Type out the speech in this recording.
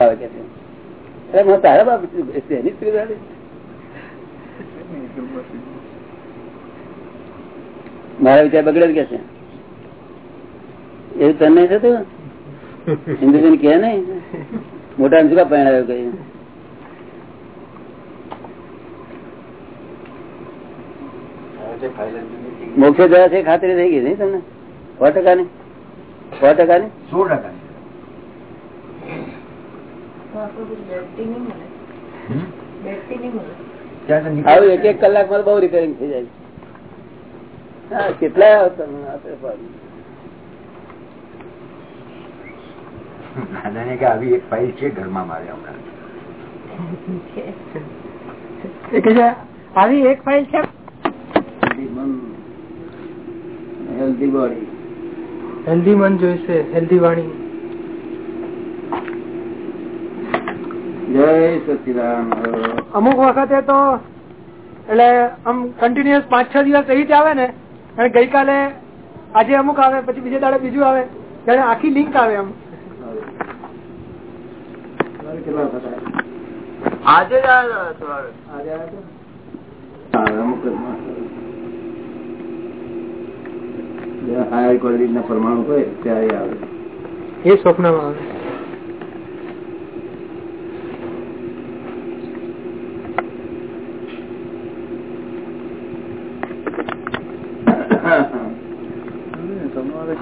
આવે છે? મારા વિચાર બગડે કે છે. એવું તને નહીં થતું? હિન્દુજન કે નઈ મોટા શું પહેણાવ્યો કઈ મોક્ષ જવા છે ખાતરી થઈ ગઈ નઈ તમને સો ટકા ની સો ટકા ની સો ટકા આવું એક એક કલાકમાં બહુ રિપેરિંગ થઈ જાય. કેટલા. દાદાને કે આવી એક ફાઇલ છે ઘરમાં મારે હમણાં. આવી એક ફાઇલ છે? હેલ્ધી બોડી હેલ્ધી મન જોઈશે હેલ્ધી વાણી જય સચિદાન અમુક વખતે તો એટલે આમ કન્ટિન્યુઅસ પાંચ છ દિવસ એવી જ આવે ને અને ગઈકાલે આજે અમુક આવે પછી બીજે દાડે બીજું આવે ત્યારે આખી લિંક આવે એમ આજે જ હાયર ક્વોલિટી ના પરમાણુ હોય ત્યારે આવે. એ સ્વપ્નમાં આવે. તમારે